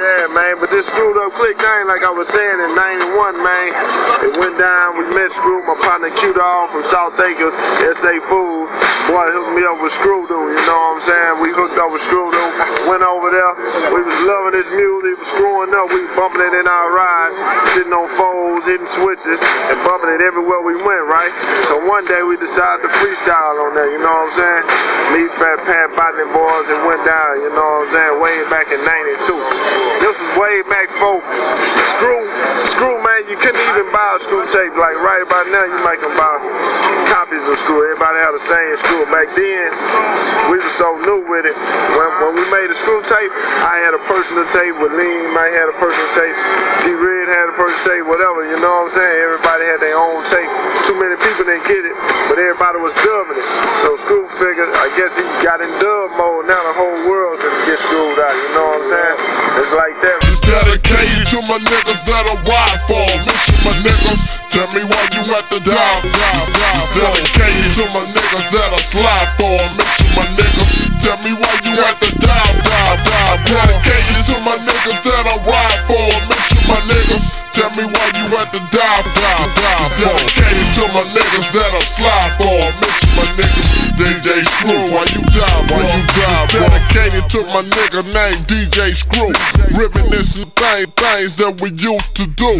Yeah, man, but this screwed up click thing, like I was saying in 91, man, it went down. We met Screw, my partner Q Dog from South Acres, SA Food. Boy, hooked me up with Screw Dude, you know what I'm saying? We hooked up with Screw Dude, went over there. We was loving his music, was screwing up. We bumping it in our rides, sitting on foes, hitting switches, and bumping it everywhere we went, right? So one day we decided to freestyle on that, you know what I'm saying? Me, Fat Pat, Botany Boys, and went down, you know what I'm saying? Way back in 92. This was way back for screw, screw man. You couldn't buy a screw tape. Like right about now, you might can buy copies of screw. Everybody had the same screw. Back then, we were so new with it. When, when we made a screw tape, I had a personal tape with Lean. Might had a personal tape. G Red had a personal tape. Whatever. You know what I'm saying? Everybody had their own tape. Too many people didn't get it, but everybody was dubbing it. So screw figured. I guess he got in dub mode. Now the whole world can get screwed out. You know what I'm saying? It's like that. It's dedicated to my niggas that I ride for. My niggas, tell me why you at the dive. It's dedicated to my niggas that I slide for. Mission my niggas, tell me why you at the dive. Dedicated to my niggas that I ride for. Mission my niggas, tell me why you at the dive. Dedicated to my niggas that I slide for. Mission my niggas, DJ Screw, why you die, why you die, Dedicated to my nigga named DJ Screw. Thing, things that we used to do.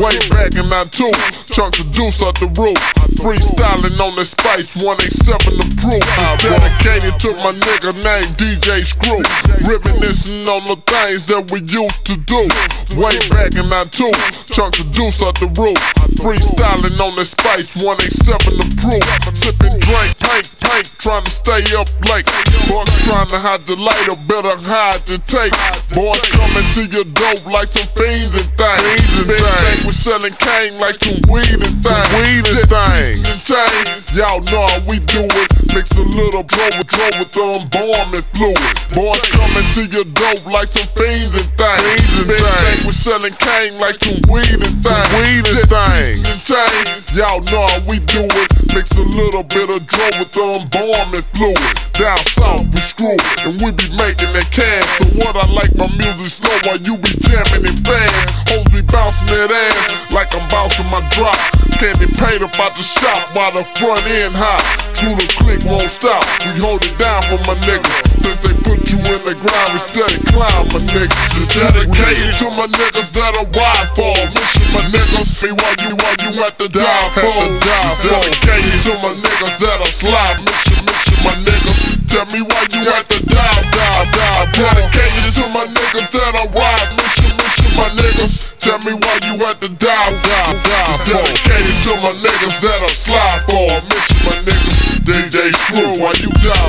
Way back in that two, chunks of juice out the roof. Freestyling on the spice, 187 the proof. Dedicated to my nigga named DJ Screw. Reminiscing on the things that we used to do. Way back in that two, chunks of juice out the roof. Freestyling on the spice, 187 the proof. Sipping drink, paint, paint, trying to stay up late. Boys trying to hide the lighter, better hide the tape. Boys coming to your dope like some fiends and things. Big thing we selling cane like some weed and things. Weed and things. and. Y'all know how we do it. Mix a little bro with the embalming fluid. Boys coming to your dope like some fiends and things. Big thing we selling cane like some weed and things. Weed and things. and chains. Y'all know how we do it. Mix a little bit of dro with the embalming fluid. Down south we screw and we be making that cash. So what I like my music slow while you be jamming it fast. Hoes be bouncing that ass like I'm bouncing my drop. Candy paint up out the shop while the front end hot. True click won't stop. We hold it down for my niggas. Since they put you in the ground, we steady climb my niggas. It's dedicated to my niggas that are wide for. Mission my niggas. Me while you while you at the dive for. It's dedicated to my niggas that are slide. Mission, mission my niggas. Tell me why you at the dive, dive, dive. Dedicated to my niggas that I ride. Mission, mission my niggas. Tell me why you at the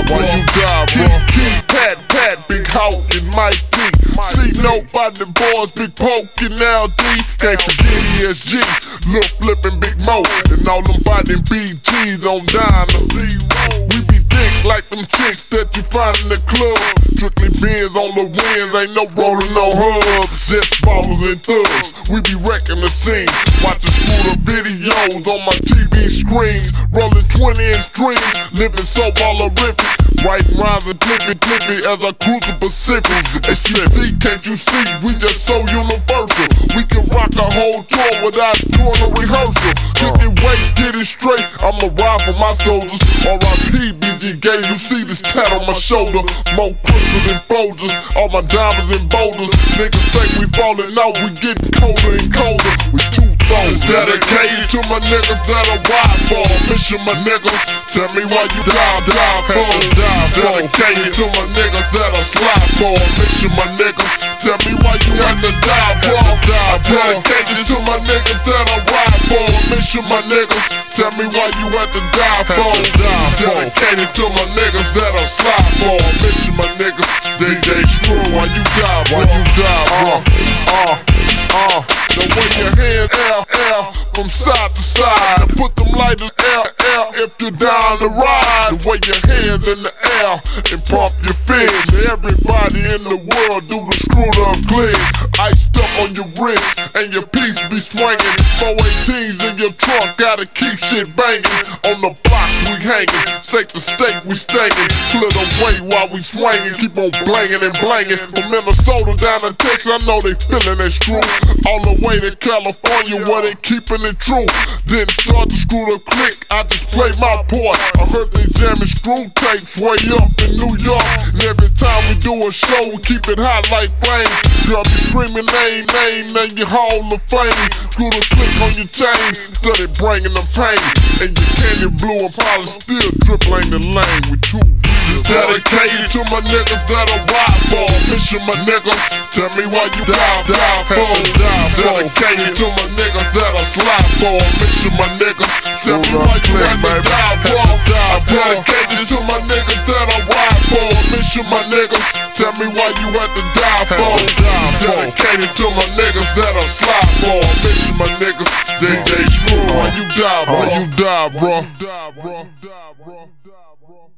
why you die, why you die, bro? Pat, Pat, Big Hawk and Mike D. See nobody boys, Big Poke and LD. Can't forget ESG, Lil Flippin' Big Moe. And all them fighting BGs on down the zero. We be thick like them chicks that you find in the club. Strictly beers on the winds, ain't no rolling no hubs. Just ballers and thugs, we be wrecking the scene. Watching scooter videos on my TV screens. Rolling 20 inch dreams, living so ballerific. Writing rhymes and flipping, flipping as I cruise the Pacific. And you see, can't you see, we just so universal. We can rock a whole tour without doing a rehearsal. Get it weight, get it straight, I'ma ride for my soldiers. R.I.P. BG Gay, you see this tat on my shoulder. More crystals than Folgers, all my diamonds and boulders. Niggas think we falling out, we getting colder and colder. We too bold. Dedicated to my niggas that I ride for. Mission my niggas, tell me why you die, die for. Dedicated to my niggas that I slide for. Mission my niggas, tell me why you at the die for. Dedicated to my niggas that I Mission my niggas, tell me why you at the die for. Dedicated to my niggas that I slide for. Mission my niggas, DJ Screw, why you die, why you die, bro? Uh, uh, the way your hand L, L, from side to side. And put them lighters L, L, if you're down the ride. The way your hands in the air and pump your fists. Everybody in the world do the screwed up click. Iced up on your wrist and your piece be swinging. 418s in your trunk, gotta keep shit banging. On the blocks we hanging, stake to stake we staying. Clear the way while we swinging, keep on blanging and blanging. From Minnesota down to Texas, I know they feeling that screw. All the way to California where they keeping it true. Didn't start to screw the click, I just play my part. I heard they jamming screw tapes way up in New York. And every time we do a show, we keep it hot like flames. Girl be screaming name, name, name your Hall of Fame. Screw the click on your chain, study bringing the pain. And your candy blue and probably still dribbling the lane with two wheels. Dedicated to my niggas that are ride for. Mission my niggas, tell me why you die, die for. Dedicated to my niggas that are slide for. Mission my niggas, tell me why you die for. I'm dedicated to my niggas that are ride for. Mission my niggas, tell me why you had to die for. Dedicated to my niggas that are slide for. Mission my niggas, they they screw. Why you die, bro? Oh. Why you die, bro? raw